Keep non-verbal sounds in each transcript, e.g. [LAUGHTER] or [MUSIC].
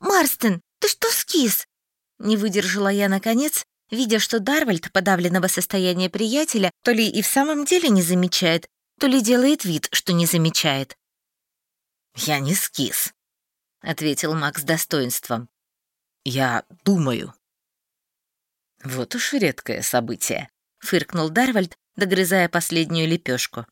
Марстон, ты что скис?» Не выдержала я наконец, видя, что Дарвальд подавленного состояния приятеля то ли и в самом деле не замечает, то ли делает вид, что не замечает. «Я не скис», — ответил Макс достоинством. «Я думаю». «Вот уж редкое событие», — фыркнул Дарвальд, догрызая последнюю лепешку.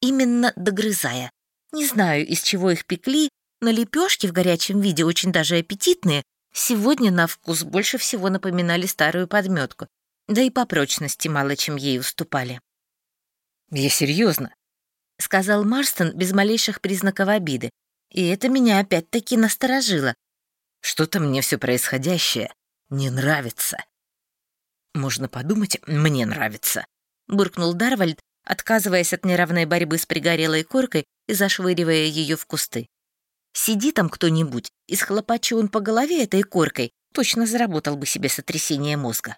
«Именно догрызая. Не знаю, из чего их пекли, но лепешки в горячем виде очень даже аппетитные. Сегодня на вкус больше всего напоминали старую подметку, да и по прочности мало чем ей уступали. «Я серьезно», — сказал Марстон без малейших признаков обиды, и это меня опять-таки насторожило. «Что-то мне все происходящее не нравится». «Можно подумать, мне нравится», — буркнул Дарвальд, отказываясь от неравной борьбы с пригорелой коркой и зашвыривая ее в кусты. Сиди там кто-нибудь, и схлопочу он по голове этой коркой, точно заработал бы себе сотрясение мозга.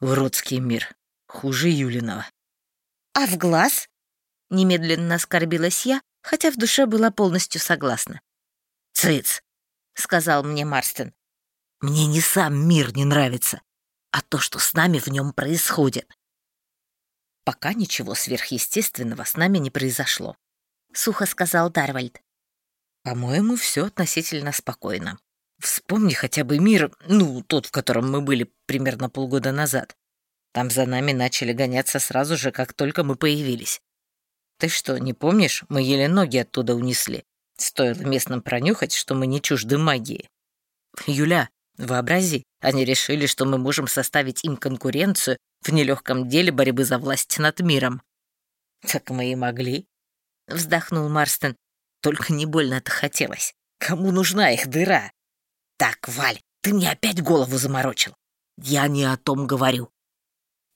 Уродский мир. Хуже Юлиного. «А в глаз?» — немедленно оскорбилась я, хотя в душе была полностью согласна. «Цыц!» — сказал мне Марстон. «Мне не сам мир не нравится, а то, что с нами в нем происходит». «Пока ничего сверхъестественного с нами не произошло», — сухо сказал Дарвальд. По-моему, все относительно спокойно. Вспомни хотя бы мир, ну, тот, в котором мы были примерно полгода назад. Там за нами начали гоняться сразу же, как только мы появились. Ты что, не помнишь, мы еле ноги оттуда унесли. Стоило местным пронюхать, что мы не чужды магии. Юля, вообрази, они решили, что мы можем составить им конкуренцию в нелегком деле борьбы за власть над миром. Так мы и могли. Вздохнул Марстон, только не больно-то хотелось. Кому нужна их дыра? Так, Валь, ты мне опять голову заморочил. Я не о том говорю.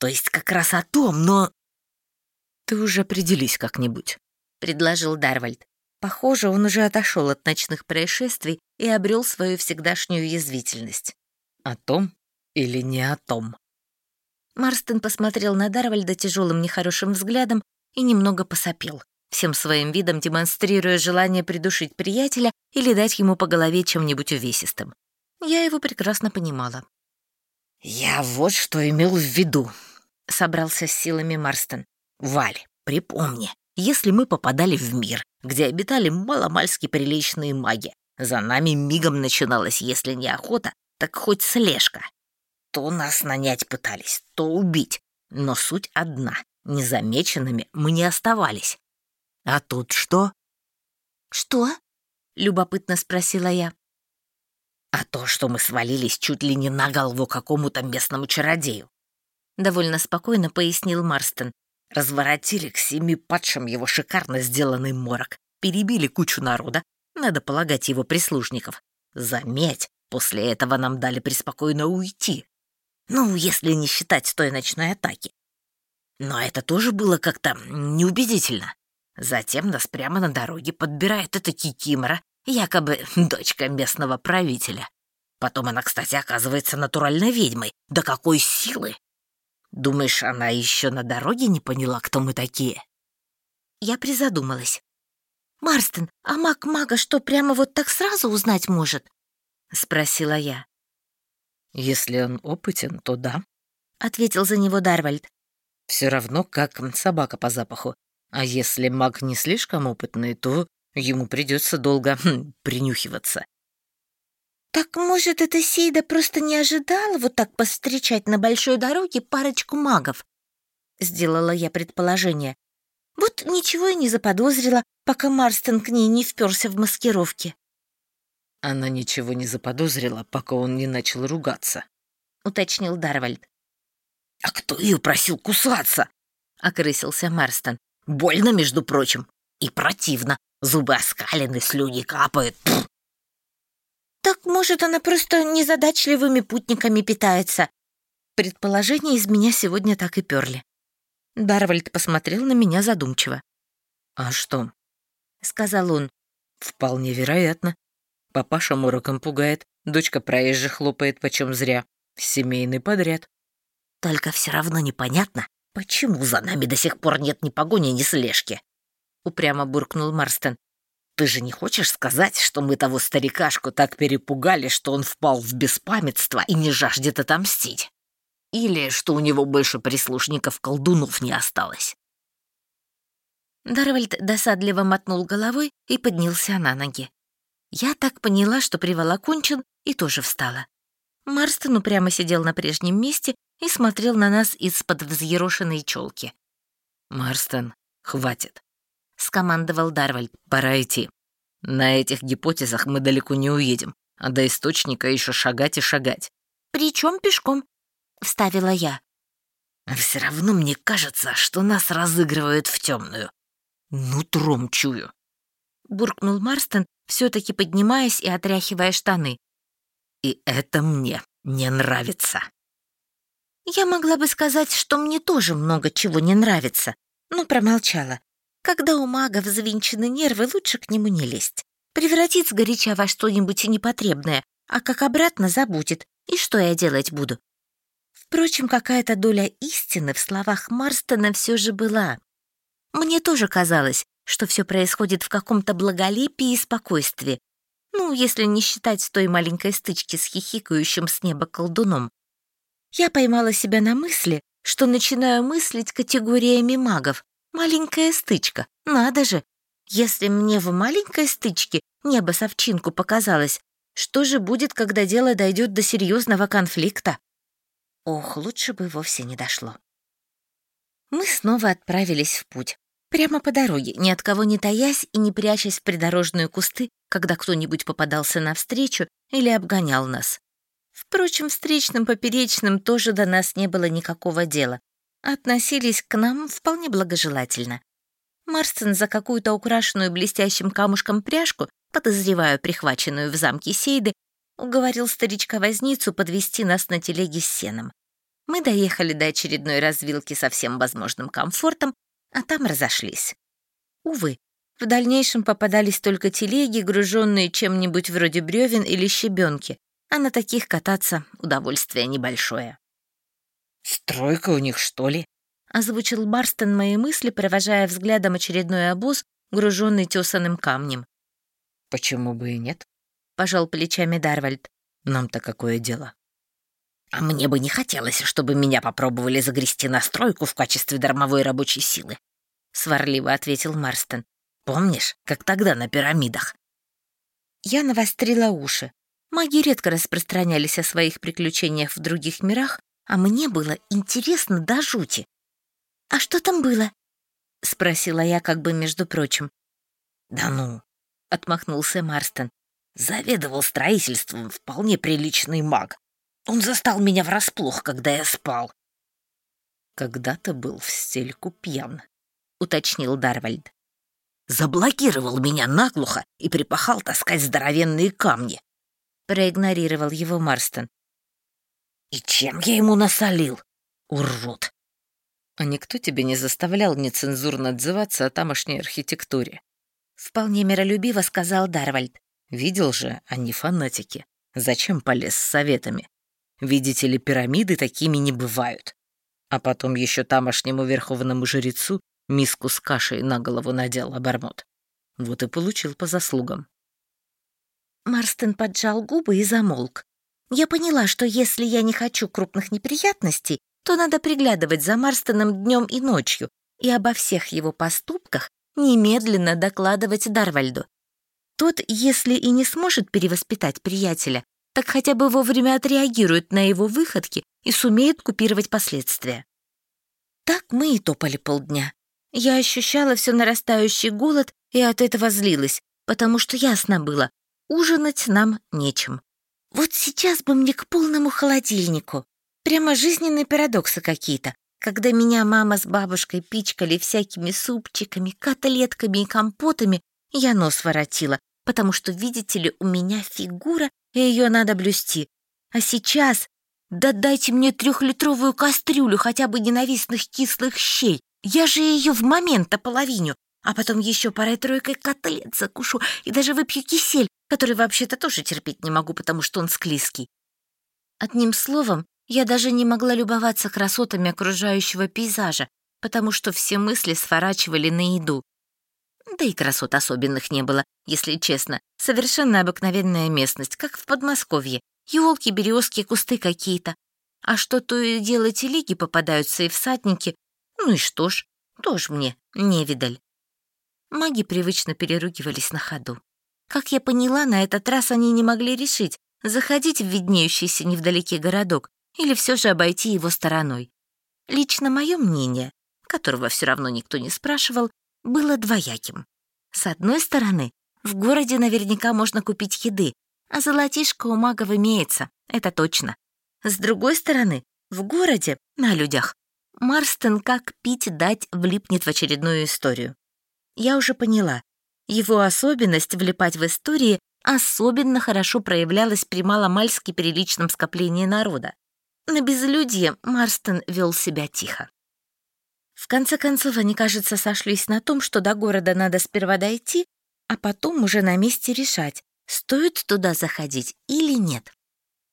То есть как раз о том, но... Ты уже определись как-нибудь, предложил Дарвальд. Похоже, он уже отошел от ночных происшествий и обрел свою всегдашнюю язвительность. О том или не о том? Марстон посмотрел на Дарвальда тяжелым нехорошим взглядом и немного посопел всем своим видом демонстрируя желание придушить приятеля или дать ему по голове чем-нибудь увесистым. Я его прекрасно понимала. «Я вот что имел в виду», — собрался с силами Марстон. «Валь, припомни, если мы попадали в мир, где обитали маломальски приличные маги, за нами мигом начиналась, если не охота, так хоть слежка. То нас нанять пытались, то убить, но суть одна — незамеченными мы не оставались. А тут что? Что? Любопытно спросила я. А то, что мы свалились чуть ли не на голову какому-то местному чародею. Довольно спокойно пояснил Марстон. Разворотили к семи падшим его шикарно сделанный морок. Перебили кучу народа, надо полагать его прислужников. Заметь, после этого нам дали преспокойно уйти. Ну, если не считать той ночной атаки. Но это тоже было как-то неубедительно. Затем нас прямо на дороге подбирает эта кикимора, якобы дочка местного правителя. Потом она, кстати, оказывается натуральной ведьмой. Да какой силы! Думаешь, она еще на дороге не поняла, кто мы такие? Я призадумалась. «Марстон, а маг мага что, прямо вот так сразу узнать может?» — спросила я. «Если он опытен, то да», — ответил за него Дарвальд. «Все равно, как собака по запаху. А если маг не слишком опытный, то ему придется долго хм, принюхиваться. «Так, может, эта Сейда просто не ожидала вот так повстречать на большой дороге парочку магов?» Сделала я предположение. Вот ничего и не заподозрила, пока Марстон к ней не вперся в маскировке. Она ничего не заподозрила, пока он не начал ругаться, — уточнил Дарвальд. «А кто ее просил кусаться?» — окрысился Марстон. Больно, между прочим. И противно. Зубы оскалены, слюни капают. Пфф. Так, может, она просто незадачливыми путниками питается. Предположения из меня сегодня так и перли. Дарвальд посмотрел на меня задумчиво. «А что?» — сказал он. «Вполне вероятно. Папаша мороком пугает, дочка проезжих хлопает почем зря. Семейный подряд. Только все равно непонятно, «Почему за нами до сих пор нет ни погони, ни слежки?» — упрямо буркнул Марстон. ты же не хочешь сказать, что мы того старикашку так перепугали, что он впал в беспамятство и не жаждет отомстить? Или что у него больше прислушников-колдунов не осталось?» Дарвальд досадливо мотнул головой и поднялся на ноги. Я так поняла, что привал окончен, и тоже встала. Марстон упрямо сидел на прежнем месте и смотрел на нас из-под взъерошенной челки. «Марстон, хватит», — скомандовал Дарвальд. «Пора идти. На этих гипотезах мы далеко не уедем, а до источника еще шагать и шагать». «Причем пешком», — вставила я. «Все равно мне кажется, что нас разыгрывают в темную. Нутром чую», — буркнул Марстон, все-таки поднимаясь и отряхивая штаны. И это мне не нравится. Я могла бы сказать, что мне тоже много чего не нравится, но промолчала. Когда у мага взвинчены нервы, лучше к нему не лезть. Превратит сгоряча во что-нибудь непотребное, а как обратно забудет. И что я делать буду? Впрочем, какая-то доля истины в словах Марстона все же была. Мне тоже казалось, что все происходит в каком-то благолепии и спокойствии, ну, если не считать той маленькой стычки с хихикающим с неба колдуном. Я поймала себя на мысли, что начинаю мыслить категориями магов. Маленькая стычка, надо же. Если мне в маленькой стычке небо совчинку показалось, что же будет, когда дело дойдет до серьезного конфликта? Ох, лучше бы вовсе не дошло. Мы снова отправились в путь. Прямо по дороге, ни от кого не таясь и не прячась в придорожные кусты, когда кто-нибудь попадался навстречу или обгонял нас. Впрочем, встречным поперечным тоже до нас не было никакого дела. Относились к нам вполне благожелательно. Марстон за какую-то украшенную блестящим камушком пряжку, подозреваю, прихваченную в замке Сейды, уговорил старичка-возницу подвести нас на телеге с сеном. Мы доехали до очередной развилки со всем возможным комфортом, а там разошлись. Увы, в дальнейшем попадались только телеги, груженные чем-нибудь вроде бревен или щебенки, а на таких кататься удовольствие небольшое. «Стройка у них, что ли?» — озвучил Барстон мои мысли, провожая взглядом очередной обоз, груженный тесаным камнем. «Почему бы и нет?» — пожал плечами Дарвальд. «Нам-то какое дело?» А мне бы не хотелось, чтобы меня попробовали загрести на стройку в качестве дармовой рабочей силы. Сварливо ответил Марстон. Помнишь, как тогда на пирамидах? Я навострила уши. Маги редко распространялись о своих приключениях в других мирах, а мне было интересно до жути. «А что там было?» — спросила я как бы между прочим. «Да ну!» — отмахнулся Марстон. «Заведовал строительством вполне приличный маг. Он застал меня врасплох, когда я спал. Когда-то был в стельку пьян, уточнил Дарвальд. Заблокировал меня наглухо и припахал таскать здоровенные камни. Проигнорировал его Марстон. И чем я ему насолил? Урод. А никто тебе не заставлял нецензурно отзываться о тамошней архитектуре? Вполне миролюбиво сказал Дарвальд. Видел же, они фанатики. Зачем полез с советами? Видите ли, пирамиды такими не бывают. А потом еще тамошнему верховному жрецу миску с кашей на голову надел обормот. Вот и получил по заслугам. Марстон поджал губы и замолк. Я поняла, что если я не хочу крупных неприятностей, то надо приглядывать за Марстоном днем и ночью и обо всех его поступках немедленно докладывать Дарвальду. Тот, если и не сможет перевоспитать приятеля, так хотя бы вовремя отреагирует на его выходки и сумеет купировать последствия. Так мы и топали полдня. Я ощущала все нарастающий голод и от этого злилась, потому что ясно было, ужинать нам нечем. Вот сейчас бы мне к полному холодильнику. Прямо жизненные парадоксы какие-то, когда меня мама с бабушкой пичкали всякими супчиками, котлетками и компотами, я нос воротила, потому что, видите ли, у меня фигура и ее надо блюсти. А сейчас... Да дайте мне трехлитровую кастрюлю хотя бы ненавистных кислых щей. Я же ее в момент половиню, а потом еще парой-тройкой котлет закушу и даже выпью кисель, который вообще-то тоже терпеть не могу, потому что он склизкий. Одним словом, я даже не могла любоваться красотами окружающего пейзажа, потому что все мысли сворачивали на еду. Да и красот особенных не было, если честно. Совершенно обыкновенная местность, как в Подмосковье. Ёлки, березки, кусты какие-то. А что то и дело телеги попадаются и всадники. Ну и что ж, тоже мне невидаль. Маги привычно переругивались на ходу. Как я поняла, на этот раз они не могли решить, заходить в виднеющийся невдалеке городок или все же обойти его стороной. Лично мое мнение, которого все равно никто не спрашивал, было двояким. С одной стороны, в городе наверняка можно купить еды, а золотишко у магов имеется, это точно. С другой стороны, в городе, на людях, Марстон как пить дать влипнет в очередную историю. Я уже поняла, его особенность влипать в истории особенно хорошо проявлялась при маломальски приличном скоплении народа. На безлюдье Марстон вел себя тихо. В конце концов, они, кажется, сошлись на том, что до города надо сперва дойти, а потом уже на месте решать, стоит туда заходить или нет.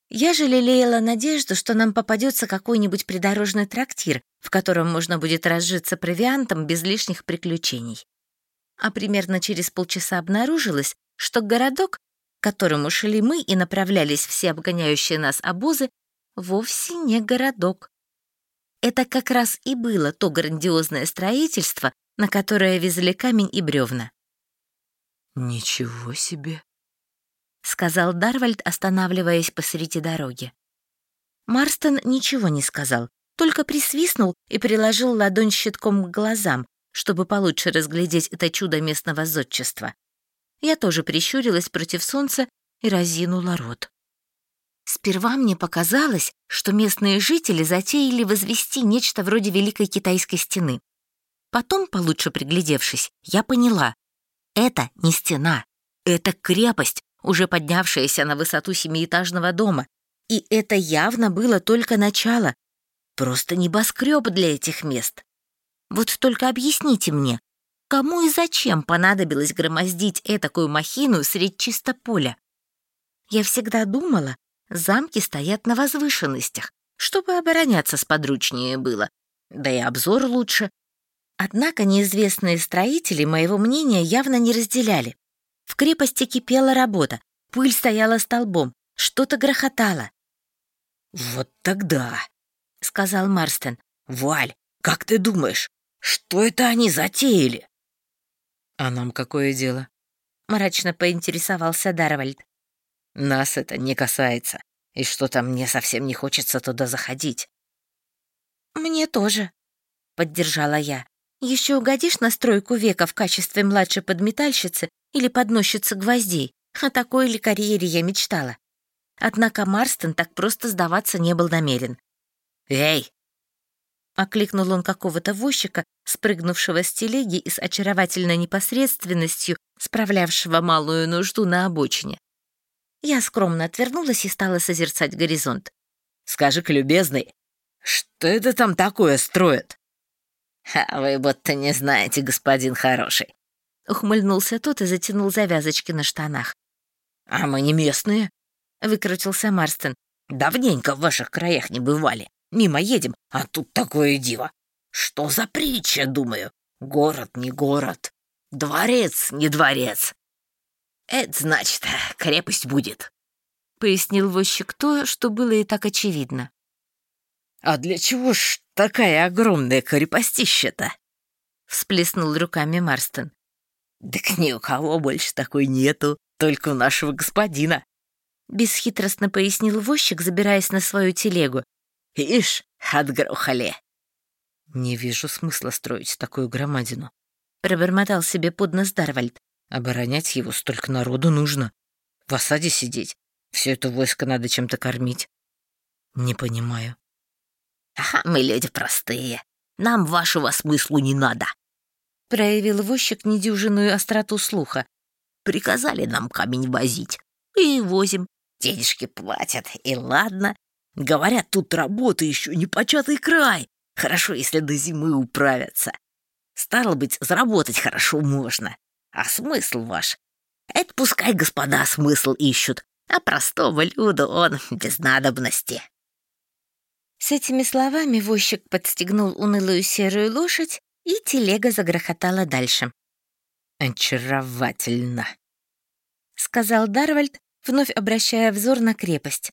Я же лелеяла надежду, что нам попадется какой-нибудь придорожный трактир, в котором можно будет разжиться провиантом без лишних приключений. А примерно через полчаса обнаружилось, что городок, к которому шли мы и направлялись все обгоняющие нас обозы, вовсе не городок. Это как раз и было то грандиозное строительство, на которое везли камень и бревна. «Ничего себе!» — сказал Дарвальд, останавливаясь посреди дороги. Марстон ничего не сказал, только присвистнул и приложил ладонь щитком к глазам, чтобы получше разглядеть это чудо местного зодчества. Я тоже прищурилась против солнца и разинула рот. Сперва мне показалось, что местные жители затеяли возвести нечто вроде Великой Китайской стены. Потом, получше приглядевшись, я поняла — это не стена, это крепость, уже поднявшаяся на высоту семиэтажного дома. И это явно было только начало. Просто небоскреб для этих мест. Вот только объясните мне, кому и зачем понадобилось громоздить этакую махину средь чисто поля? Я всегда думала, Замки стоят на возвышенностях, чтобы обороняться сподручнее было, да и обзор лучше. Однако неизвестные строители моего мнения явно не разделяли. В крепости кипела работа, пыль стояла столбом, что-то грохотало. «Вот тогда», — сказал Марстон, — «Валь, как ты думаешь, что это они затеяли?» «А нам какое дело?» — мрачно поинтересовался Дарвальд. Нас это не касается, и что-то мне совсем не хочется туда заходить». «Мне тоже», — поддержала я. Еще угодишь на стройку века в качестве младшей подметальщицы или подносчицы гвоздей. О такой ли карьере я мечтала. Однако Марстон так просто сдаваться не был намерен. «Эй!» Окликнул он какого-то возчика, спрыгнувшего с телеги и с очаровательной непосредственностью, справлявшего малую нужду на обочине. Я скромно отвернулась и стала созерцать горизонт. «Скажи-ка, любезный, что это там такое строят?» «А вы будто не знаете, господин хороший», — ухмыльнулся тот и затянул завязочки на штанах. «А мы не местные», — выкрутился Марстон. «Давненько в ваших краях не бывали. Мимо едем, а тут такое диво. Что за притча, думаю? Город не город, дворец не дворец. «Это значит, крепость будет», — пояснил возчик то, что было и так очевидно. «А для чего ж такая огромная крепостища-то?» — всплеснул руками Марстон. «Так ни у кого больше такой нету, только у нашего господина», — бесхитростно пояснил возчик, забираясь на свою телегу. «Ишь, отгрохали». «Не вижу смысла строить такую громадину», — пробормотал себе под нос Дарвальд. Оборонять его столько народу нужно. В осаде сидеть. Все это войско надо чем-то кормить. Не понимаю. Ага, мы люди простые. Нам вашего смыслу не надо. Проявил возчик недюжинную остроту слуха. Приказали нам камень возить. И возим. Денежки платят, и ладно. Говорят, тут работа еще не початый край. Хорошо, если до зимы управятся. Стало быть, заработать хорошо можно. А смысл ваш? Это пускай господа смысл ищут, а простого люда он без надобности. С этими словами возчик подстегнул унылую серую лошадь, и телега загрохотала дальше. Очаровательно, сказал Дарвальд, вновь обращая взор на крепость.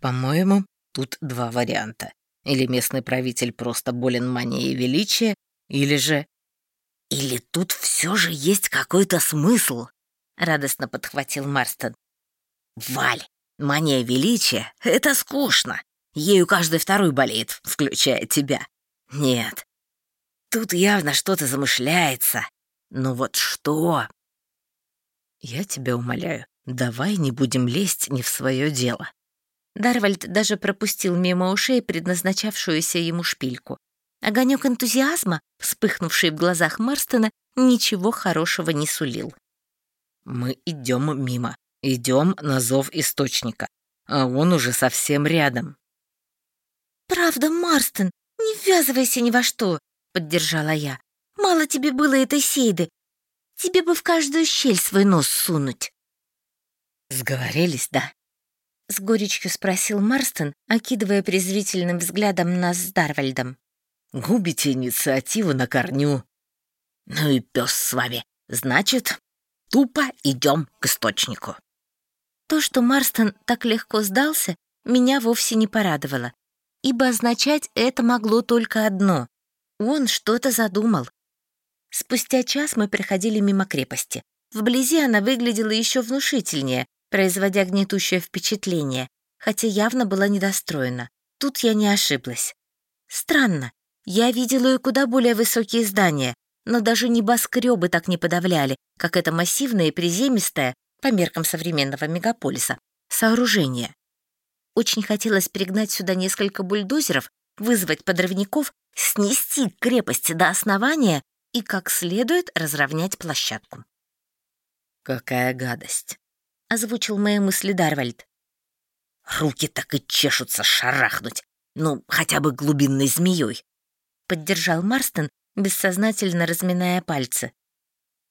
По-моему, тут два варианта. Или местный правитель просто болен манией величия, или же... Или тут все же есть какой-то смысл, радостно подхватил Марстон. Валь, мания величия — это скучно. Ею каждый второй болеет, включая тебя. Нет, тут явно что-то замышляется. Но вот что? Я тебя умоляю, давай не будем лезть не в свое дело. Дарвальд даже пропустил мимо ушей предназначавшуюся ему шпильку. Огонек энтузиазма, вспыхнувший в глазах Марстона, ничего хорошего не сулил. «Мы идем мимо, идем на зов источника, а он уже совсем рядом». «Правда, Марстон, не ввязывайся ни во что», — поддержала я. «Мало тебе было этой сейды. Тебе бы в каждую щель свой нос сунуть». «Сговорились, да?» — с горечью спросил Марстон, окидывая презрительным взглядом нас с Дарвальдом. «Губите инициативу на корню. Ну и пес с вами. Значит, тупо идем к источнику». То, что Марстон так легко сдался, меня вовсе не порадовало, ибо означать это могло только одно — он что-то задумал. Спустя час мы проходили мимо крепости. Вблизи она выглядела еще внушительнее, производя гнетущее впечатление, хотя явно была недостроена. Тут я не ошиблась. Странно, я видела и куда более высокие здания, но даже небоскребы так не подавляли, как это массивное и приземистое, по меркам современного мегаполиса, сооружение. Очень хотелось пригнать сюда несколько бульдозеров, вызвать подрывников, снести крепость до основания и как следует разровнять площадку. «Какая гадость!» — озвучил мои мысли Дарвальд. «Руки так и чешутся шарахнуть, ну, хотя бы глубинной змеей», — поддержал Марстон, бессознательно разминая пальцы.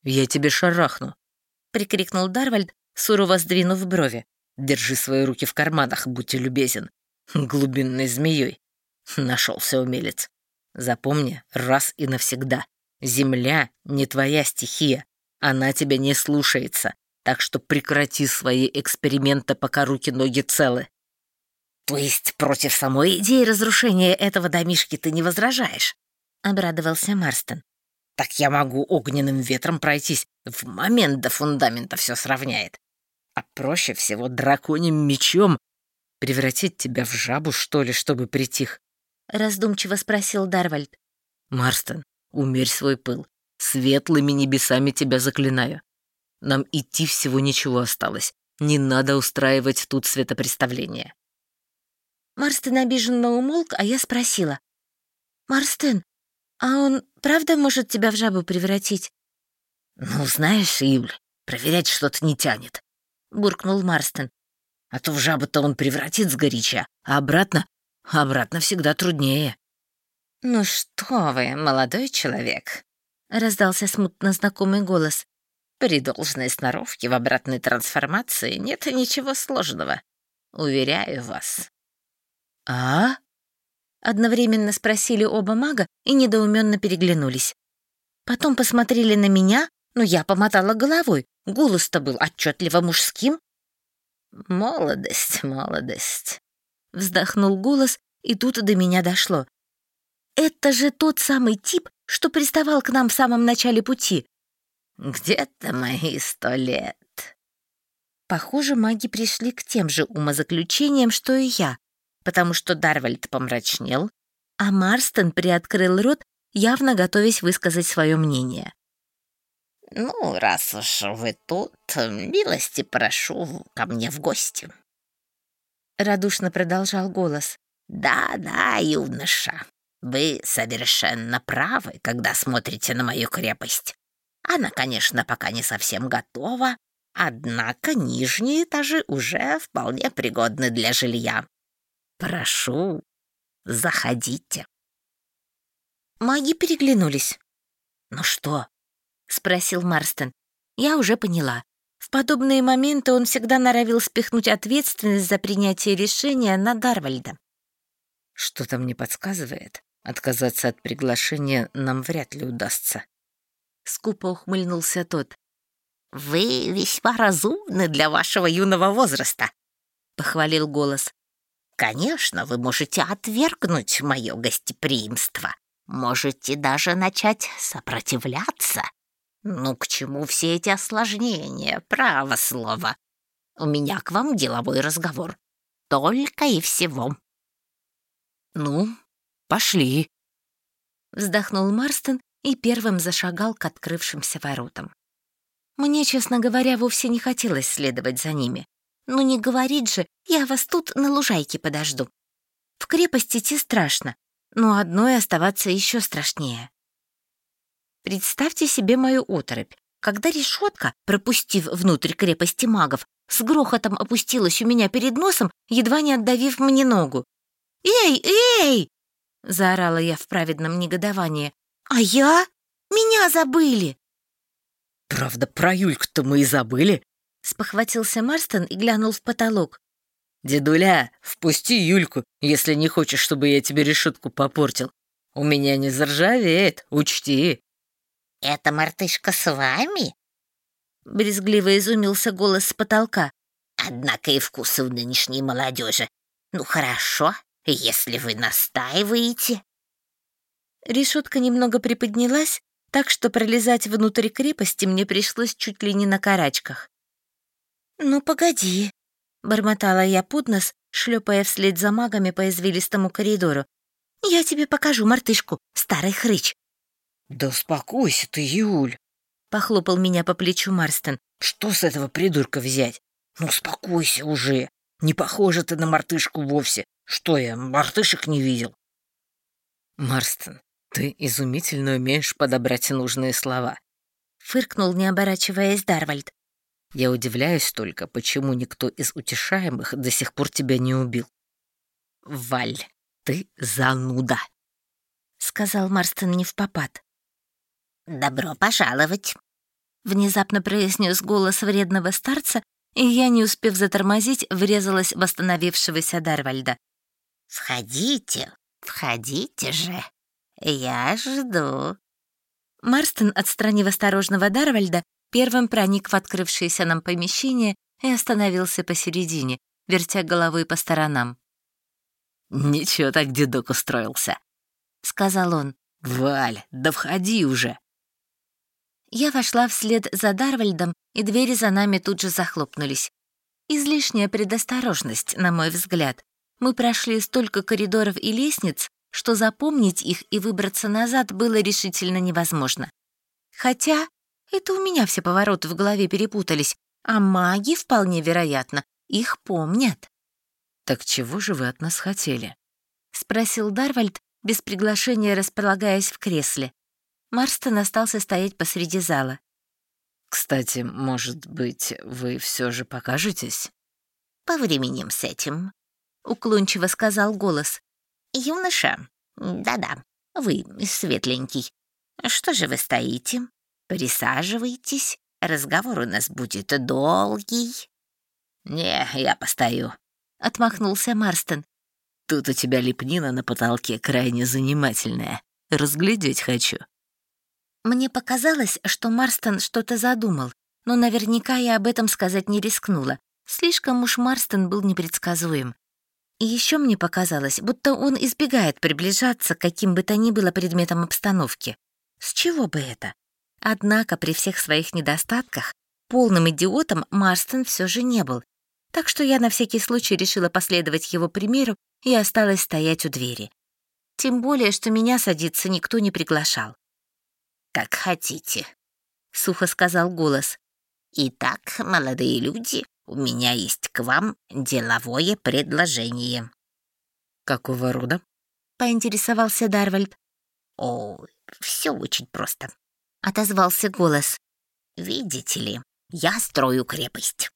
«Я тебе шарахну», — прикрикнул Дарвальд, сурово сдвинув брови. «Держи свои руки в карманах, будьте любезен. Глубинной змеей. Нашелся умелец. Запомни раз и навсегда. Земля не твоя стихия. Она тебя не слушается так что прекрати свои эксперименты, пока руки-ноги целы». «То есть против самой идеи разрушения этого домишки ты не возражаешь?» — обрадовался Марстон. «Так я могу огненным ветром пройтись, в момент до фундамента все сравняет. А проще всего драконьим мечом превратить тебя в жабу, что ли, чтобы притих?» — раздумчиво спросил Дарвальд. «Марстон, умерь свой пыл. Светлыми небесами тебя заклинаю. Нам идти всего ничего осталось. Не надо устраивать тут светопреставление. Марстен обиженно умолк, а я спросила. «Марстен, а он правда может тебя в жабу превратить?» «Ну, знаешь, Юль, проверять что-то не тянет», — буркнул Марстен. «А то в жабу-то он превратит сгоряча, а обратно... обратно всегда труднее». «Ну что вы, молодой человек», — раздался смутно знакомый голос. При должной сноровке в обратной трансформации нет ничего сложного. Уверяю вас. «А?» Одновременно спросили оба мага и недоуменно переглянулись. Потом посмотрели на меня, но я помотала головой. Голос-то был отчетливо мужским. «Молодость, молодость», — вздохнул голос, и тут до меня дошло. «Это же тот самый тип, что приставал к нам в самом начале пути. Где-то мои сто лет. Похоже, маги пришли к тем же умозаключениям, что и я, потому что Дарвальд помрачнел, а Марстон приоткрыл рот, явно готовясь высказать свое мнение. «Ну, раз уж вы тут, милости прошу ко мне в гости». Радушно продолжал голос. «Да-да, юноша, вы совершенно правы, когда смотрите на мою крепость. Она, конечно, пока не совсем готова, однако нижние этажи уже вполне пригодны для жилья. Прошу, заходите. Маги переглянулись. «Ну что?» — спросил Марстон. Я уже поняла. В подобные моменты он всегда норовил спихнуть ответственность за принятие решения на Дарвальда. «Что-то мне подсказывает, отказаться от приглашения нам вряд ли удастся», скупо ухмыльнулся тот. «Вы весьма разумны для вашего юного возраста», — похвалил голос. «Конечно, вы можете отвергнуть мое гостеприимство. Можете даже начать сопротивляться. Ну, к чему все эти осложнения, право слово? У меня к вам деловой разговор. Только и всего». «Ну, пошли», — вздохнул Марстон и первым зашагал к открывшимся воротам. Мне, честно говоря, вовсе не хотелось следовать за ними. Ну не говорить же, я вас тут на лужайке подожду. В крепость идти страшно, но одной оставаться еще страшнее. Представьте себе мою оторопь, когда решетка, пропустив внутрь крепости магов, с грохотом опустилась у меня перед носом, едва не отдавив мне ногу. «Эй, эй!» — заорала я в праведном негодовании. «А я? Меня забыли!» «Правда, про Юльку-то мы и забыли», — спохватился Марстон и глянул в потолок. «Дедуля, впусти Юльку, если не хочешь, чтобы я тебе решетку попортил. У меня не заржавеет, учти». «Эта мартышка с вами?» Брезгливо изумился голос с потолка. «Однако и вкусы у нынешней молодежи. Ну хорошо, если вы настаиваете». Решетка немного приподнялась, так что пролезать внутрь крепости мне пришлось чуть ли не на карачках. «Ну, погоди», — бормотала я под нос, шлепая вслед за магами по извилистому коридору. «Я тебе покажу мартышку, старый хрыч». «Да успокойся ты, Юль», — похлопал меня по плечу Марстон. «Что с этого придурка взять? Ну, успокойся уже. Не похожа ты на мартышку вовсе. Что я, мартышек не видел?» «Марстон, ты изумительно умеешь подобрать нужные слова», — фыркнул, не оборачиваясь Дарвальд. «Я удивляюсь только, почему никто из утешаемых до сих пор тебя не убил». «Валь, ты зануда», — сказал Марстон не в попад. «Добро пожаловать», — внезапно произнес голос вредного старца, и я, не успев затормозить, врезалась в восстановившегося Дарвальда. «Входите, входите же, я жду». Марстон, отстранив осторожного Дарвальда, первым проник в открывшееся нам помещение и остановился посередине, вертя головой по сторонам. «Ничего так дедок устроился», — сказал он. «Валь, да входи уже!» Я вошла вслед за Дарвальдом, и двери за нами тут же захлопнулись. Излишняя предосторожность, на мой взгляд. Мы прошли столько коридоров и лестниц, что запомнить их и выбраться назад было решительно невозможно. Хотя это у меня все повороты в голове перепутались, а маги, вполне вероятно, их помнят. «Так чего же вы от нас хотели?» — спросил Дарвальд, без приглашения располагаясь в кресле. Марстон остался стоять посреди зала. «Кстати, может быть, вы все же покажетесь?» «Повременим с этим», — уклончиво сказал голос. «Юноша, да-да, вы светленький. Что же вы стоите? Присаживайтесь, разговор у нас будет долгий». «Не, я постою», — отмахнулся Марстон. «Тут у тебя лепнина на потолке крайне занимательная. Разглядеть хочу». Мне показалось, что Марстон что-то задумал, но наверняка я об этом сказать не рискнула. Слишком уж Марстон был непредсказуем. И еще мне показалось, будто он избегает приближаться к каким бы то ни было предметам обстановки. С чего бы это? Однако при всех своих недостатках полным идиотом Марстон все же не был, так что я на всякий случай решила последовать его примеру и осталась стоять у двери. Тем более, что меня садиться никто не приглашал. «Как хотите», — сухо сказал голос. «Итак, молодые люди, у меня есть к вам деловое предложение». «Какого рода?» — поинтересовался Дарвальд. «О, все очень просто», — отозвался голос. «Видите ли, я строю крепость.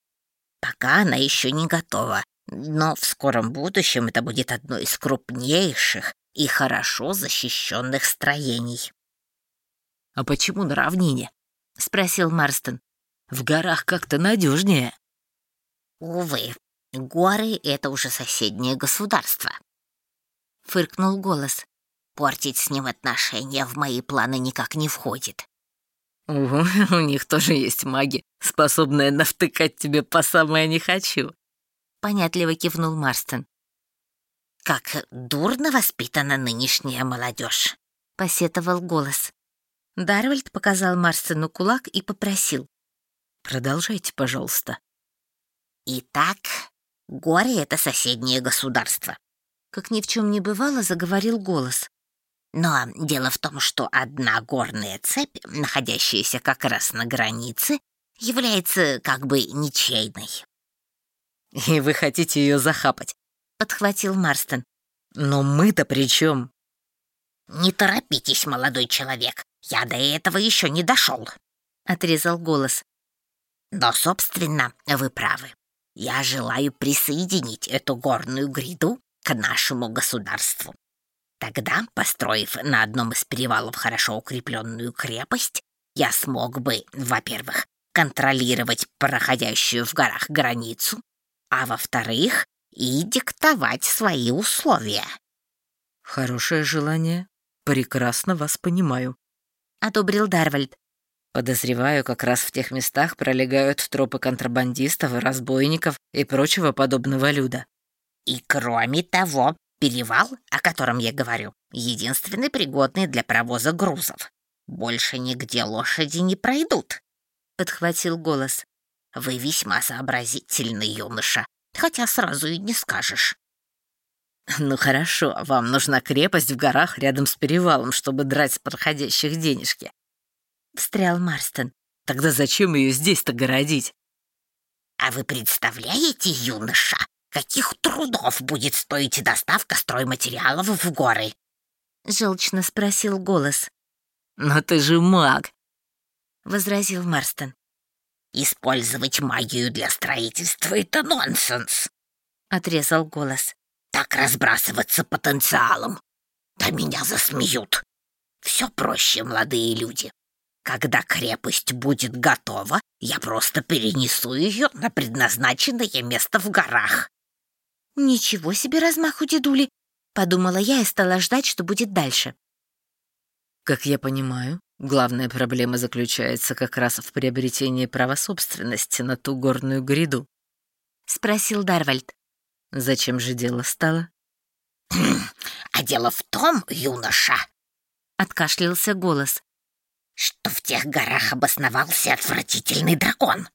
Пока она еще не готова, но в скором будущем это будет одно из крупнейших и хорошо защищенных строений. «А почему на равнине?» — спросил Марстон. «В горах как-то надежнее. «Увы, горы — это уже соседнее государство», — фыркнул голос. «Портить с ним отношения в мои планы никак не входит». Угу, [LAUGHS] у них тоже есть маги, способные навтыкать тебе по самое не хочу. Понятливо кивнул Марстон. Как дурно воспитана нынешняя молодежь, посетовал голос. Дарвальд показал Марстону кулак и попросил. Продолжайте, пожалуйста. Итак, горе — это соседнее государство. Как ни в чем не бывало, заговорил голос. Но дело в том, что одна горная цепь, находящаяся как раз на границе, является как бы ничейной. «И вы хотите ее захапать?» — подхватил Марстон. «Но мы-то при чем?» «Не торопитесь, молодой человек, я до этого еще не дошел», — отрезал голос. «Но, собственно, вы правы. Я желаю присоединить эту горную гряду к нашему государству. Тогда, построив на одном из перевалов хорошо укрепленную крепость, я смог бы, во-первых, контролировать проходящую в горах границу, а во-вторых, и диктовать свои условия. Хорошее желание. Прекрасно вас понимаю. Одобрил Дарвальд. Подозреваю, как раз в тех местах пролегают тропы контрабандистов, разбойников и прочего подобного люда. И кроме того, Перевал, о котором я говорю, единственный пригодный для провоза грузов. Больше нигде лошади не пройдут», — подхватил голос. «Вы весьма сообразительный юноша, хотя сразу и не скажешь». «Ну хорошо, вам нужна крепость в горах рядом с перевалом, чтобы драть с проходящих денежки», — встрял Марстон. «Тогда зачем ее здесь-то городить?» «А вы представляете, юноша, Каких трудов будет стоить доставка стройматериалов в горы?» Желчно спросил голос. «Но ты же маг!» Возразил Марстон. «Использовать магию для строительства — это нонсенс!» Отрезал голос. «Так разбрасываться потенциалом! Да меня засмеют! Все проще, молодые люди. Когда крепость будет готова, я просто перенесу ее на предназначенное место в горах. «Ничего себе размах у дедули!» — подумала я и стала ждать, что будет дальше. Как я понимаю, главная проблема заключается как раз в приобретении права собственности на ту горную гряду. Спросил Дарвальд. Зачем же дело стало? «А дело в том, юноша!» — откашлялся голос. «Что в тех горах обосновался отвратительный дракон,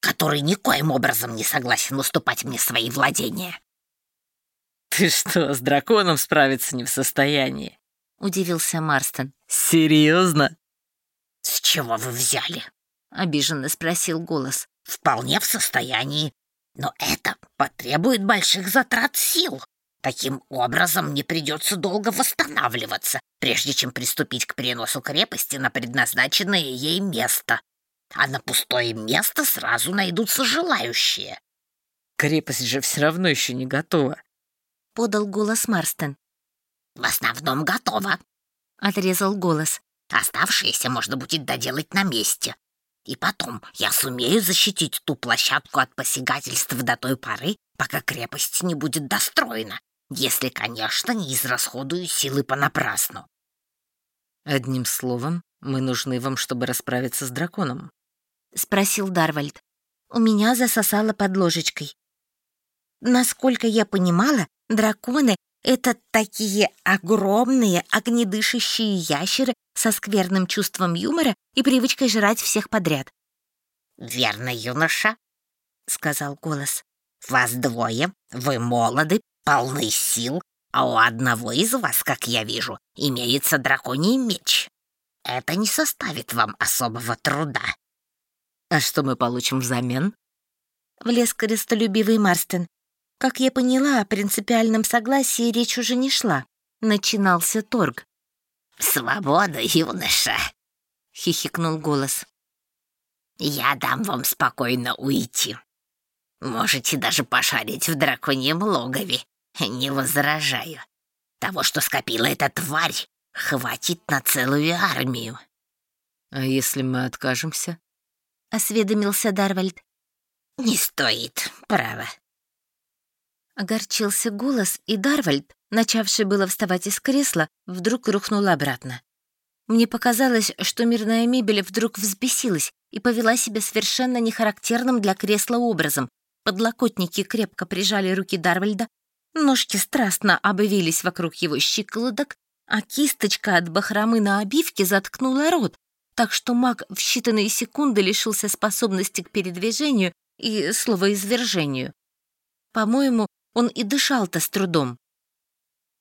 который никоим образом не согласен уступать мне свои владения. «Ты что, с драконом справиться не в состоянии?» — удивился Марстон. «Серьезно?» «С чего вы взяли?» — обиженно спросил голос. «Вполне в состоянии, но это потребует больших затрат сил. Таким образом, мне придется долго восстанавливаться, прежде чем приступить к переносу крепости на предназначенное ей место. А на пустое место сразу найдутся желающие». «Крепость же все равно еще не готова», подал голос Марстон. «В основном готово», — отрезал голос. «Оставшееся можно будет доделать на месте. И потом я сумею защитить ту площадку от посягательств до той поры, пока крепость не будет достроена, если, конечно, не израсходую силы понапрасну». «Одним словом, мы нужны вам, чтобы расправиться с драконом», — спросил Дарвальд. У меня засосало под ложечкой. Насколько я понимала, драконы — это такие огромные огнедышащие ящеры со скверным чувством юмора и привычкой жрать всех подряд. «Верно, юноша», — сказал голос. «Вас двое, вы молоды, полны сил, а у одного из вас, как я вижу, имеется драконий меч. Это не составит вам особого труда». «А что мы получим взамен?» Влез корыстолюбивый Марстон. Как я поняла, о принципиальном согласии речь уже не шла. Начинался торг. «Свобода, юноша!» — хихикнул голос. «Я дам вам спокойно уйти. Можете даже пошарить в драконьем логове. Не возражаю. Того, что скопила эта тварь, хватит на целую армию». «А если мы откажемся?» — осведомился Дарвальд. «Не стоит, право. Огорчился голос, и Дарвальд, начавший было вставать из кресла, вдруг рухнул обратно. Мне показалось, что мирная мебель вдруг взбесилась и повела себя совершенно нехарактерным для кресла образом. Подлокотники крепко прижали руки Дарвальда, ножки страстно обвились вокруг его щиколоток, а кисточка от бахромы на обивке заткнула рот, так что маг в считанные секунды лишился способности к передвижению и словоизвержению. По-моему, он и дышал-то с трудом.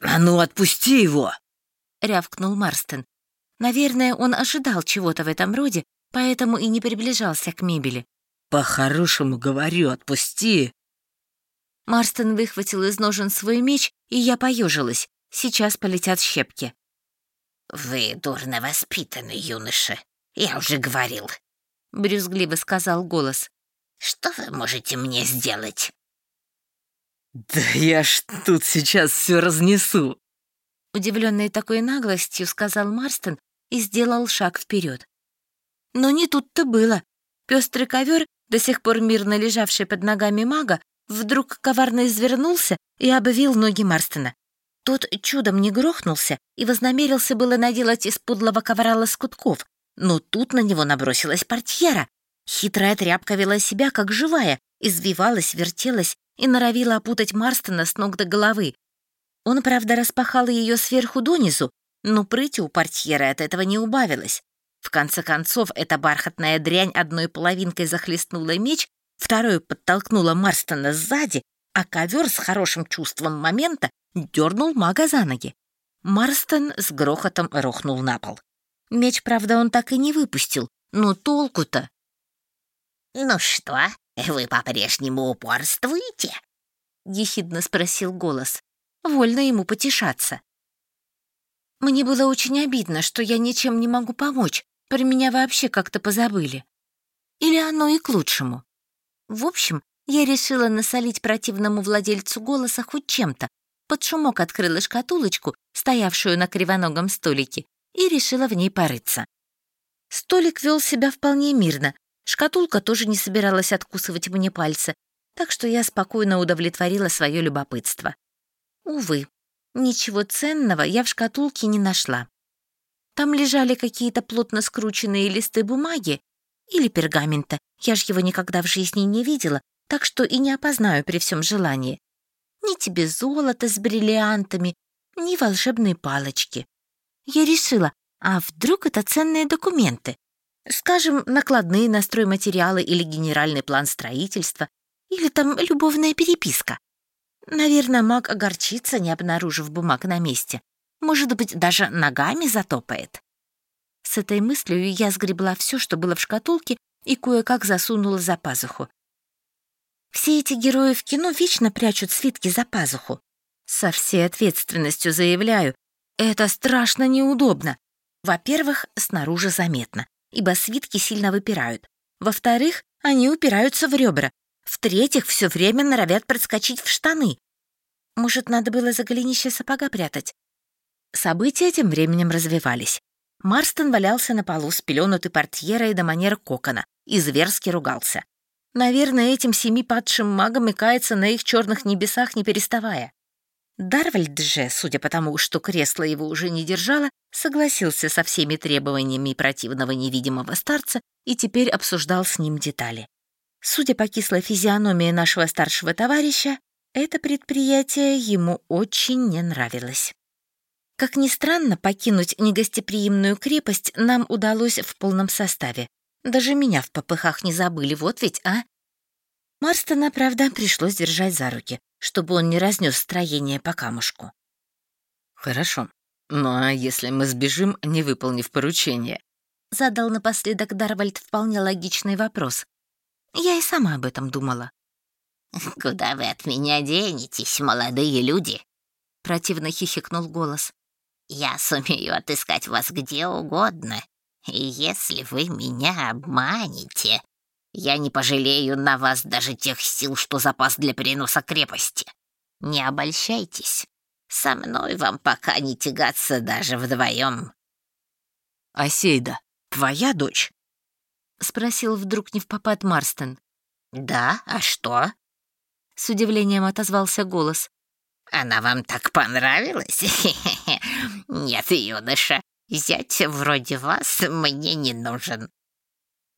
«А ну, отпусти его!» — рявкнул Марстон. Наверное, он ожидал чего-то в этом роде, поэтому и не приближался к мебели. «По-хорошему говорю, отпусти!» Марстон выхватил из ножен свой меч, и я поежилась. Сейчас полетят щепки. «Вы дурно воспитаны, юноша, я уже говорил», — брюзгливо сказал голос. «Что вы можете мне сделать?» «Да я ж тут сейчас все разнесу!» Удивленный такой наглостью, сказал Марстон и сделал шаг вперед. Но не тут-то было. Пестрый ковер, до сих пор мирно лежавший под ногами мага, вдруг коварно извернулся и обвил ноги Марстона. Тот чудом не грохнулся и вознамерился было наделать из подлого ковра лоскутков, но тут на него набросилась портьера. Хитрая тряпка вела себя как живая, извивалась, вертелась и норовила опутать Марстона с ног до головы. Он, правда, распахал ее сверху донизу, но прыти у портьеры от этого не убавилось. В конце концов, эта бархатная дрянь одной половинкой захлестнула меч, второй подтолкнула Марстона сзади, а ковер с хорошим чувством момента дернул мага за ноги. Марстон с грохотом рухнул на пол. Меч, правда, он так и не выпустил, но толку-то. «Ну что, вы по-прежнему упорствуете?» — ехидно спросил голос. Вольно ему потешаться. Мне было очень обидно, что я ничем не могу помочь, про меня вообще как-то позабыли. Или оно и к лучшему. В общем, я решила насолить противному владельцу голоса хоть чем-то, под шумок открыла шкатулочку, стоявшую на кривоногом столике, и решила в ней порыться. Столик вел себя вполне мирно, шкатулка тоже не собиралась откусывать мне пальцы, так что я спокойно удовлетворила свое любопытство. Увы, ничего ценного я в шкатулке не нашла. Там лежали какие-то плотно скрученные листы бумаги или пергамента, я ж его никогда в жизни не видела, так что и не опознаю при всем желании. Ни тебе золото с бриллиантами, ни волшебные палочки. Я решила, а вдруг это ценные документы? Скажем, накладные на стройматериалы или генеральный план строительства, или там любовная переписка. Наверное, маг огорчится, не обнаружив бумаг на месте. Может быть, даже ногами затопает. С этой мыслью я сгребла все, что было в шкатулке, и кое-как засунула за пазуху. Все эти герои в кино вечно прячут свитки за пазуху. Со всей ответственностью заявляю, это страшно неудобно. Во-первых, снаружи заметно, ибо свитки сильно выпирают. Во-вторых, они упираются в ребра. В-третьих, все время норовят проскочить в штаны. Может, надо было за голенище сапога прятать? События тем временем развивались. Марстон валялся на полу, спеленутый портьерой до манер кокона, и зверски ругался. Наверное, этим семи падшим магам и кается на их черных небесах, не переставая. Дарвальд же, судя по тому, что кресло его уже не держало, согласился со всеми требованиями противного невидимого старца и теперь обсуждал с ним детали. Судя по кислой физиономии нашего старшего товарища, это предприятие ему очень не нравилось. Как ни странно, покинуть негостеприимную крепость нам удалось в полном составе. Даже меня в попыхах не забыли, вот ведь, а? Марстона, правда, пришлось держать за руки, чтобы он не разнес строение по камушку. «Хорошо. Ну а если мы сбежим, не выполнив поручение?» Задал напоследок Дарвальд вполне логичный вопрос. Я и сама об этом думала. [LAUGHS] «Куда вы от меня денетесь, молодые люди?» Противно хихикнул голос. «Я сумею отыскать вас где угодно, и если вы меня обманете, я не пожалею на вас даже тех сил, что запас для переноса крепости. Не обольщайтесь. Со мной вам пока не тягаться даже вдвоем. «Асейда, твоя дочь?» — спросил вдруг не в попад Марстон. «Да, а что?» С удивлением отозвался голос. «Она вам так понравилась? [LAUGHS] Нет, юноша, Зять вроде вас мне не нужен».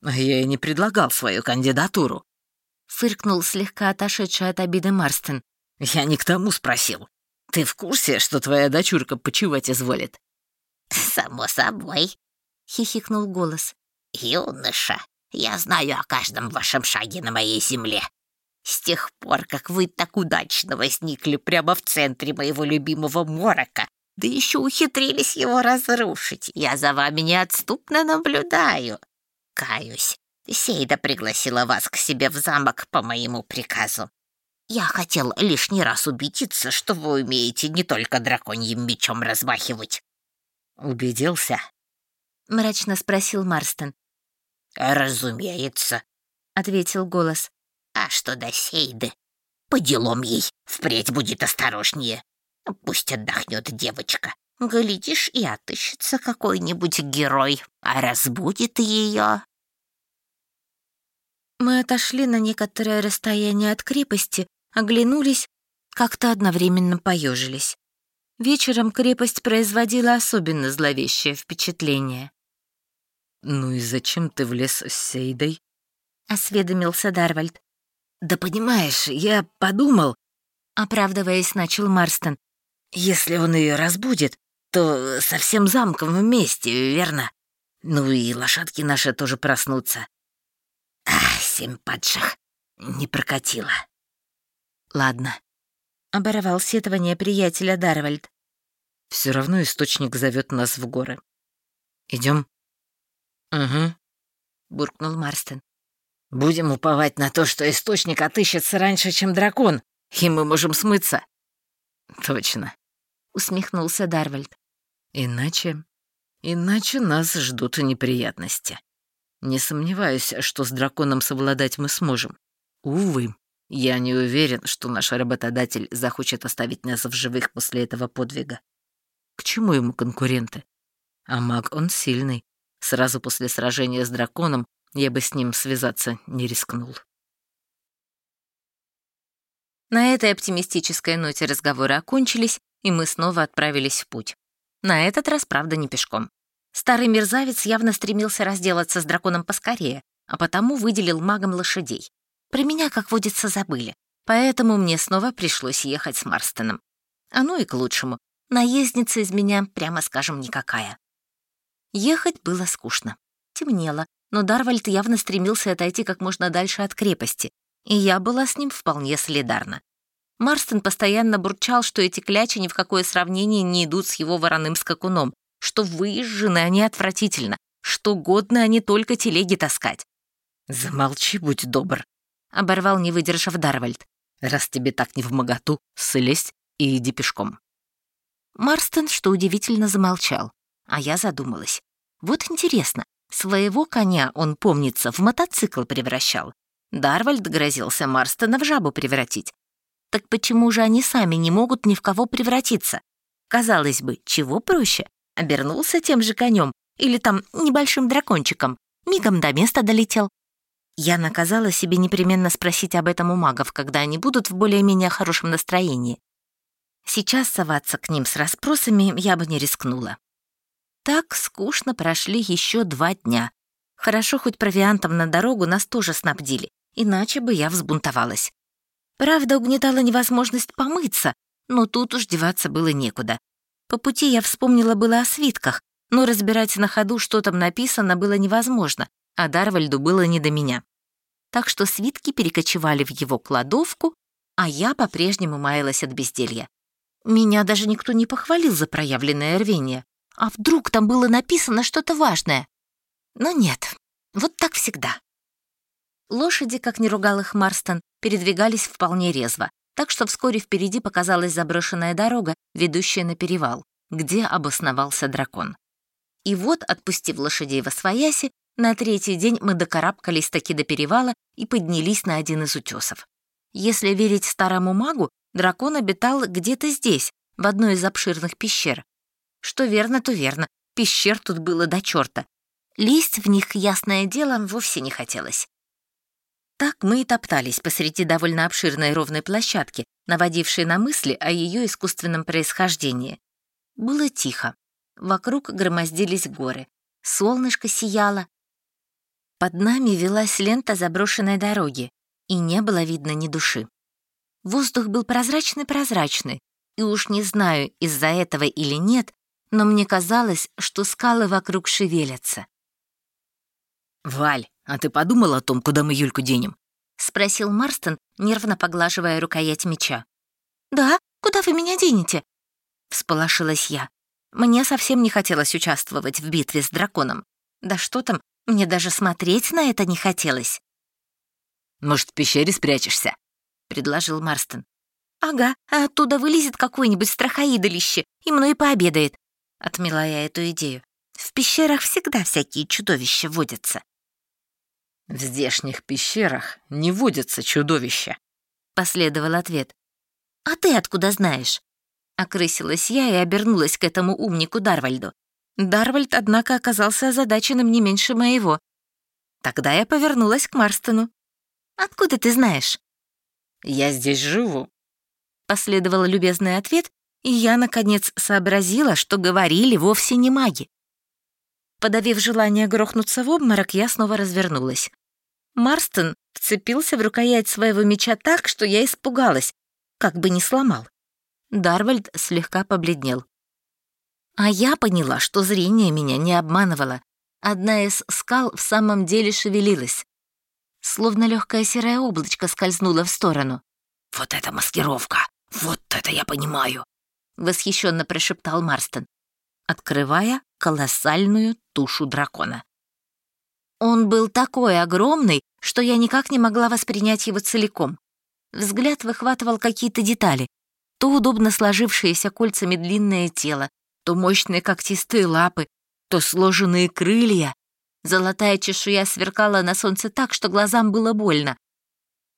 А «Я и не предлагал свою кандидатуру», — фыркнул слегка отошедший от обиды Марстон. «Я не к тому спросил. Ты в курсе, что твоя дочурка почивать изволит?» «Само собой», — хихикнул голос. «Юноша, я знаю о каждом вашем шаге на моей земле. С тех пор, как вы так удачно возникли прямо в центре моего любимого морока, да еще ухитрились его разрушить, я за вами неотступно наблюдаю. Каюсь, Сейда пригласила вас к себе в замок по моему приказу. Я хотел лишний раз убедиться, что вы умеете не только драконьим мечом размахивать. «Убедился?» — мрачно спросил Марстон. «Разумеется», — ответил голос. «А что до Сейды? По делам ей впредь будет осторожнее. Пусть отдохнет девочка. Глядишь, и отыщется какой-нибудь герой, а разбудит ее». Мы отошли на некоторое расстояние от крепости, оглянулись, как-то одновременно поежились. Вечером крепость производила особенно зловещее впечатление. «Ну и зачем ты влез с Сейдой?» — осведомился Дарвальд. «Да понимаешь, я подумал...» — оправдываясь, начал Марстон. «Если он ее разбудит, то со всем замком вместе, верно? Ну и лошадки наши тоже проснутся. Ах, семь падших не прокатило». «Ладно, — оборвал сетование приятеля Дарвальд. «Все равно источник зовет нас в горы. Идем. «Угу», — буркнул Марстон. «Будем уповать на то, что источник отыщется раньше, чем дракон, и мы можем смыться». «Точно», — усмехнулся Дарвальд. «Иначе... иначе нас ждут неприятности. Не сомневаюсь, что с драконом совладать мы сможем. Увы». Я не уверен, что наш работодатель захочет оставить нас в живых после этого подвига. К чему ему конкуренты? А маг он сильный. Сразу после сражения с драконом я бы с ним связаться не рискнул. На этой оптимистической ноте разговоры окончились, и мы снова отправились в путь. На этот раз, правда, не пешком. Старый мерзавец явно стремился разделаться с драконом поскорее, а потому выделил магам лошадей. Про меня, как водится, забыли, поэтому мне снова пришлось ехать с Марстоном. А ну и к лучшему. Наездница из меня, прямо скажем, никакая. Ехать было скучно. Темнело, но Дарвальд явно стремился отойти как можно дальше от крепости, и я была с ним вполне солидарна. Марстон постоянно бурчал, что эти клячи ни в какое сравнение не идут с его вороным скакуном, что выезжены они отвратительно, что годны они только телеги таскать. «Замолчи, будь добр», — оборвал, не выдержав Дарвальд. «Раз тебе так не в моготу, слезь и иди пешком». Марстон, что удивительно, замолчал, а я задумалась. Вот интересно, своего коня он, помнится, в мотоцикл превращал. Дарвальд грозился Марстона в жабу превратить. Так почему же они сами не могут ни в кого превратиться? Казалось бы, чего проще? Обернулся тем же конем или там небольшим дракончиком, мигом до места долетел. Я наказала себе непременно спросить об этом у магов, когда они будут в более-менее хорошем настроении. Сейчас соваться к ним с расспросами я бы не рискнула. Так скучно прошли еще два дня. Хорошо, хоть провиантом на дорогу нас тоже снабдили, иначе бы я взбунтовалась. Правда, угнетала невозможность помыться, но тут уж деваться было некуда. По пути я вспомнила было о свитках, но разбирать на ходу, что там написано, было невозможно, а Дарвальду было не до меня. Так что свитки перекочевали в его кладовку, а я по-прежнему маялась от безделья. Меня даже никто не похвалил за проявленное рвение. А вдруг там было написано что-то важное? Но нет, вот так всегда. Лошади, как не ругал их Марстон, передвигались вполне резво, так что вскоре впереди показалась заброшенная дорога, ведущая на перевал, где обосновался дракон. И вот, отпустив лошадей во свояси, на третий день мы докарабкались таки до перевала и поднялись на один из утесов. Если верить старому магу, дракон обитал где-то здесь, в одной из обширных пещер. Что верно, то верно, пещер тут было до черта. Лезть в них, ясное дело, вовсе не хотелось. Так мы и топтались посреди довольно обширной ровной площадки, наводившей на мысли о ее искусственном происхождении. Было тихо. Вокруг громоздились горы. Солнышко сияло. Под нами велась лента заброшенной дороги, и не было видно ни души. Воздух был прозрачный-прозрачный, и уж не знаю, из-за этого или нет, но мне казалось, что скалы вокруг шевелятся. «Валь, а ты подумал о том, куда мы Юльку денем?» — спросил Марстон, нервно поглаживая рукоять меча. «Да, куда вы меня денете?» — всполошилась я. Мне совсем не хотелось участвовать в битве с драконом. Да что там, мне даже смотреть на это не хотелось. «Может, в пещере спрячешься?» — предложил Марстон. «Ага, а оттуда вылезет какой-нибудь страхоидолище и мной пообедает», — отмела я эту идею. «В пещерах всегда всякие чудовища водятся». «В здешних пещерах не водятся чудовища», — последовал ответ. «А ты откуда знаешь?» Окрысилась я и обернулась к этому умнику Дарвальду. Дарвальд, однако, оказался озадаченным не меньше моего. Тогда я повернулась к Марстону. «Откуда ты знаешь?» «Я здесь живу», — последовал любезный ответ, и я, наконец, сообразила, что говорили вовсе не маги. Подавив желание грохнуться в обморок, я снова развернулась. Марстон вцепился в рукоять своего меча так, что я испугалась, как бы не сломал. Дарвальд слегка побледнел. А я поняла, что зрение меня не обманывало. Одна из скал в самом деле шевелилась. Словно легкое серое облачко скользнуло в сторону. «Вот это маскировка! Вот это я понимаю!» — восхищенно прошептал Марстон, открывая колоссальную тушу дракона. Он был такой огромный, что я никак не могла воспринять его целиком. Взгляд выхватывал какие-то детали, то удобно сложившееся кольцами длинное тело, то мощные когтистые лапы, то сложенные крылья. Золотая чешуя сверкала на солнце так, что глазам было больно.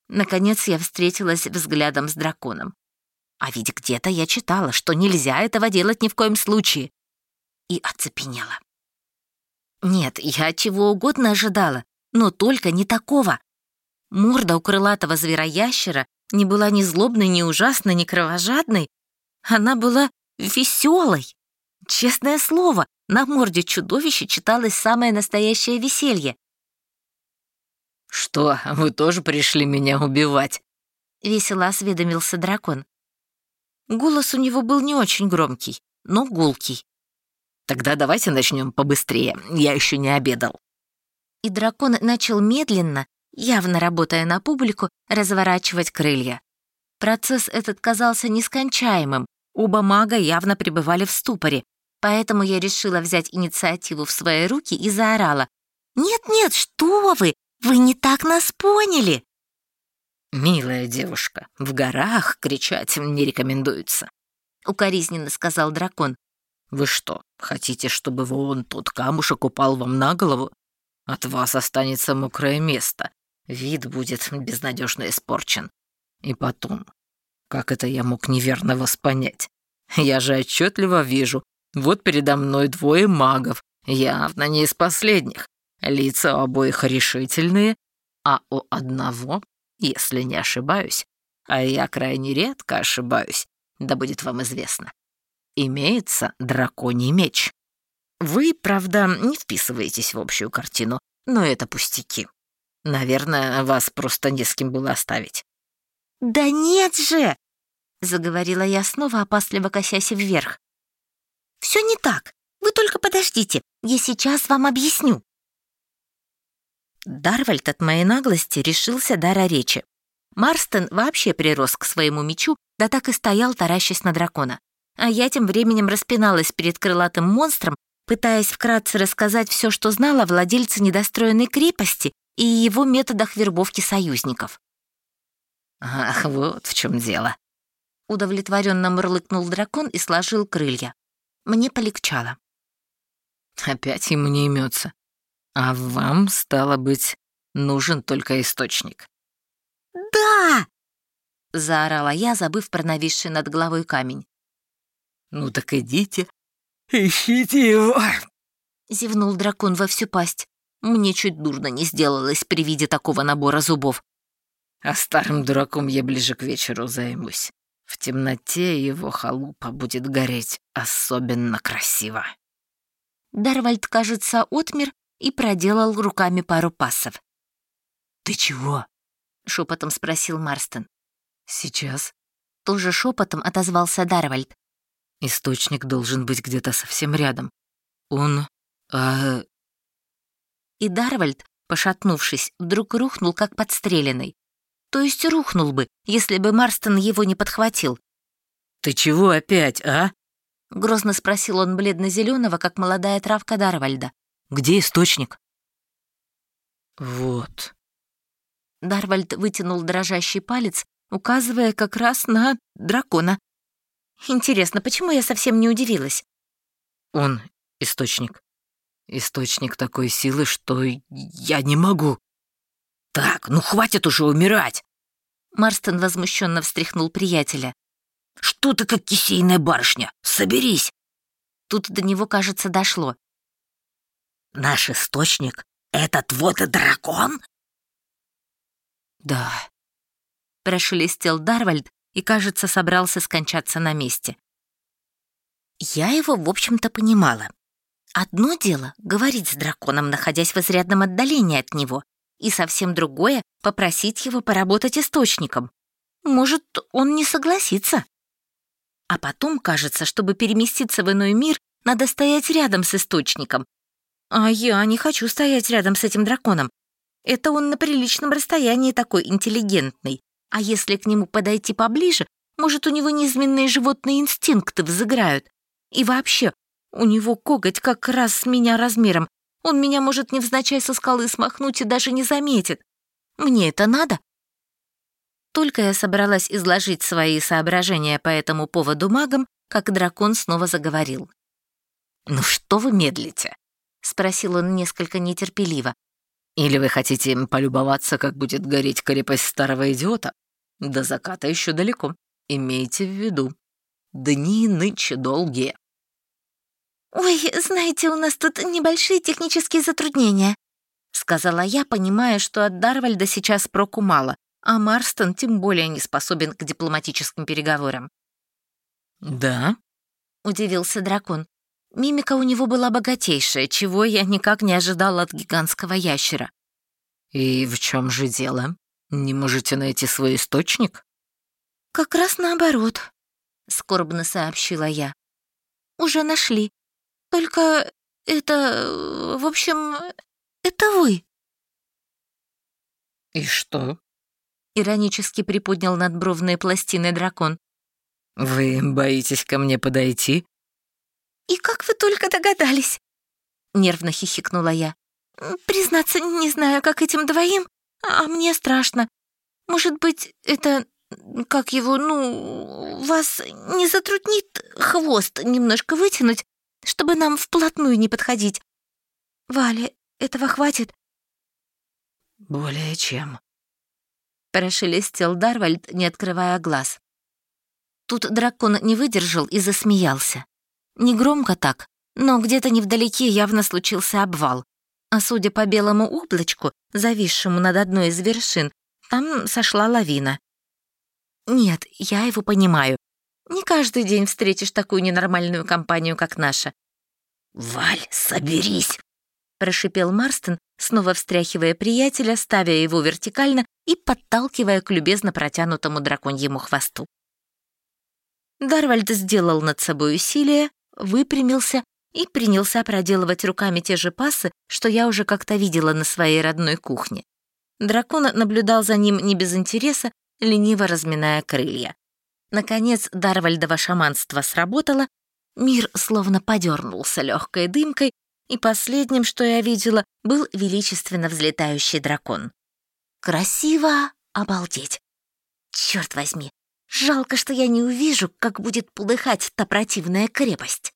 Наконец я встретилась взглядом с драконом. А ведь где-то я читала, что нельзя этого делать ни в коем случае. И оцепенела. Нет, я чего угодно ожидала, но только не такого. Морда у крылатого звероящера не была ни злобной, ни ужасной, ни кровожадной. Она была веселой. Честное слово, на морде чудовища читалось самое настоящее веселье. «Что, вы тоже пришли меня убивать?» — весело осведомился дракон. Голос у него был не очень громкий, но гулкий. «Тогда давайте начнем побыстрее, я еще не обедал». И дракон начал медленно, явно работая на публику, разворачивать крылья. Процесс этот казался нескончаемым, оба мага явно пребывали в ступоре, поэтому я решила взять инициативу в свои руки и заорала. «Нет-нет, что вы! Вы не так нас поняли!» «Милая девушка, в горах кричать не рекомендуется», — укоризненно сказал дракон. «Вы что, хотите, чтобы вон тот камушек упал вам на голову? От вас останется мокрое место, Вид будет безнадежно испорчен. И потом, как это я мог неверно вас понять? Я же отчетливо вижу, вот передо мной двое магов, явно не из последних. Лица у обоих решительные, а у одного, если не ошибаюсь, а я крайне редко ошибаюсь, да будет вам известно, имеется драконий меч. Вы, правда, не вписываетесь в общую картину, но это пустяки. Наверное, вас просто не с кем было оставить». «Да нет же!» — заговорила я снова, опасливо косясь вверх. «Все не так. Вы только подождите. Я сейчас вам объясню». Дарвальд от моей наглости решился дара речи. Марстон вообще прирос к своему мечу, да так и стоял, таращась на дракона. А я тем временем распиналась перед крылатым монстром, пытаясь вкратце рассказать все, что знала владельца недостроенной крепости и его методах вербовки союзников. «Ах, вот в чем дело!» Удовлетворенно мурлыкнул дракон и сложил крылья. Мне полегчало. «Опять ему не имется. А вам, стало быть, нужен только источник». «Да!» — заорала я, забыв про нависший над головой камень. «Ну так идите, ищите его!» — зевнул дракон во всю пасть. Мне чуть дурно не сделалось при виде такого набора зубов. А старым дураком я ближе к вечеру займусь. В темноте его халупа будет гореть особенно красиво. Дарвальд, кажется, отмер и проделал руками пару пассов. «Ты чего?» — шепотом спросил Марстон. «Сейчас. Тоже шепотом отозвался Дарвальд. Источник должен быть где-то совсем рядом. Он... А... И Дарвальд, пошатнувшись, вдруг рухнул, как подстреленный. То есть рухнул бы, если бы Марстон его не подхватил. «Ты чего опять, а?» Грозно спросил он бледно-зеленого, как молодая травка Дарвальда. «Где источник?» «Вот». Дарвальд вытянул дрожащий палец, указывая как раз на дракона. Интересно, почему я совсем не удивилась? Он источник. Источник такой силы, что я не могу. Так, ну хватит уже умирать. Марстон возмущенно встряхнул приятеля. Что ты как кисейная барышня? Соберись. Тут до него, кажется, дошло. Наш источник — это твой-то дракон? Да. Прошелестел Дарвальд и, кажется, собрался скончаться на месте. Я его, в общем-то, понимала. Одно дело — говорить с драконом, находясь в изрядном отдалении от него, и совсем другое — попросить его поработать источником. Может, он не согласится. А потом кажется, чтобы переместиться в иной мир, надо стоять рядом с источником. А я не хочу стоять рядом с этим драконом. Это он на приличном расстоянии такой интеллигентный. А если к нему подойти поближе, может, у него низменные животные инстинкты взыграют. И вообще, у него коготь как раз с меня размером. Он меня может невзначай со скалы смахнуть и даже не заметит. Мне это надо? Только я собралась изложить свои соображения по этому поводу магам, как дракон снова заговорил. «Ну что вы медлите?» — спросил он несколько нетерпеливо. «Или вы хотите полюбоваться, как будет гореть крепость старого идиота? До заката еще далеко. Имейте в виду. Дни нынче долгие». «Ой, знаете, у нас тут небольшие технические затруднения», — сказала я, понимая, что от Дарвальда сейчас проку мало, а Марстон тем более не способен к дипломатическим переговорам. «Да?» — удивился дракон. Мимика у него была богатейшая, чего я никак не ожидала от гигантского ящера. «И в чем же дело? Не можете найти свой источник?» «Как раз наоборот», — скорбно сообщила я. «Уже нашли. Только это... В общем, это вы». «И что?» — иронически приподнял надбровные пластины дракон. «Вы боитесь ко мне подойти?» «И как вы только догадались?» — нервно хихикнула я. «Признаться, не знаю, как этим двоим, а мне страшно. Может быть, это, как его, ну, вас не затруднит хвост немножко вытянуть, чтобы нам вплотную не подходить? Валя, этого хватит?» «Более чем», Прошелестел Дарвальд, не открывая глаз. Тут дракон не выдержал и засмеялся. Не громко так, но где-то невдалеке явно случился обвал. А судя по белому облачку, зависшему над одной из вершин, там сошла лавина. Нет, я его понимаю. Не каждый день встретишь такую ненормальную компанию, как наша. «Валь, соберись!» — прошипел Марстон, снова встряхивая приятеля, ставя его вертикально и подталкивая к любезно протянутому драконьему хвосту. Дарвальд сделал над собой усилие, выпрямился и принялся проделывать руками те же пасы, что я уже как-то видела на своей родной кухне. Дракон наблюдал за ним не без интереса, лениво разминая крылья. Наконец, Дарвальдово шаманство сработало, мир словно подернулся легкой дымкой, и последним, что я видела, был величественно взлетающий дракон. Красиво, обалдеть. Черт возьми, жалко, что я не увижу, как будет полыхать та противная крепость.